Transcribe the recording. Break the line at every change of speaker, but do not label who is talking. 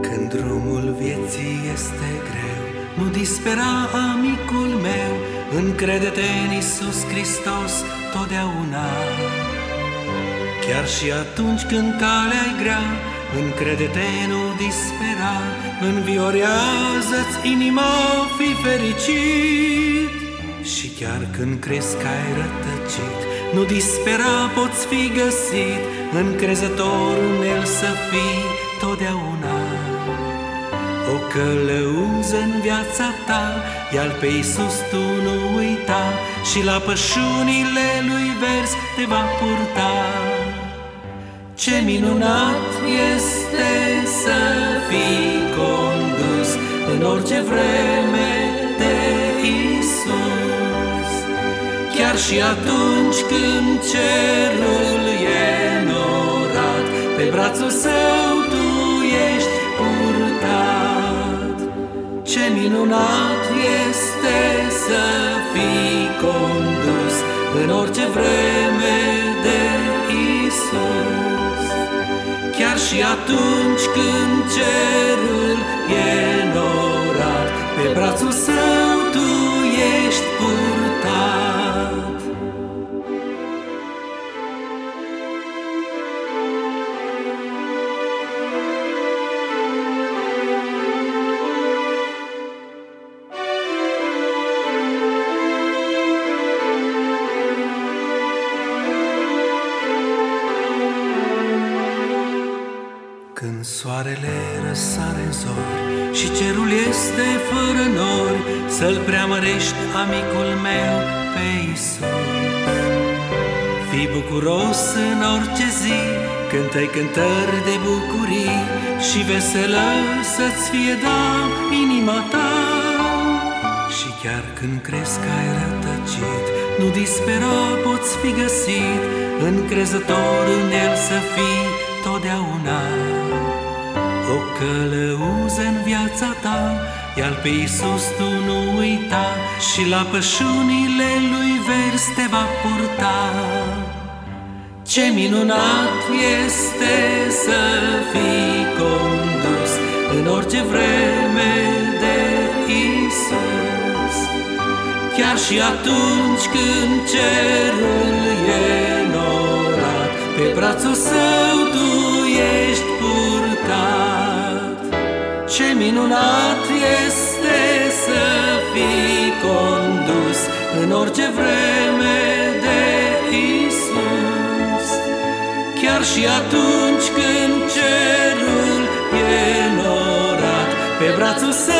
Când drumul vieții este greu, nu dispera amicul meu, încrede-te în Iisus Hristos totdeauna. Chiar și atunci când calea e grea, încrede-te, nu dispera, înviorează-ți inima, fi fericit. Și chiar când crezi că ai rătăcit, nu dispera, poți fi găsit, încrezător în El să fii totdeauna. O călăuză în viața ta, iar pe Iisus tu nu uita și la pășunile lui vers te va purta. Ce minunat este să fii condus în orice vreme de Isus, chiar și atunci când cerul e norat, pe brațul său în orice vreme de Isus, chiar și atunci când cerul e norat, pe brațul său tu ești purtat. Când soarele răsare în zori Și cerul este fără nori Să-L preamărești, amicul meu, pe Isus. Fii bucuros în orice zi cântă cântări de bucurii Și veselă să-ți fie da inima ta Și chiar când crezi că ai rătăcit Nu dispera, poți fi găsit Încrezător în El să fii totdeauna O călăuză în viața ta Iar pe Iisus tu nu uita Și la pășunile Lui vers te va purta. Ce minunat este să fii condus În orice vreme de Isus Chiar și atunci când cerul e norat Pe brațul său tu ești purtat. Ce minunat este să fii condus În orice vreme de Isus Chiar și atunci când cerul e norat Pe brațul său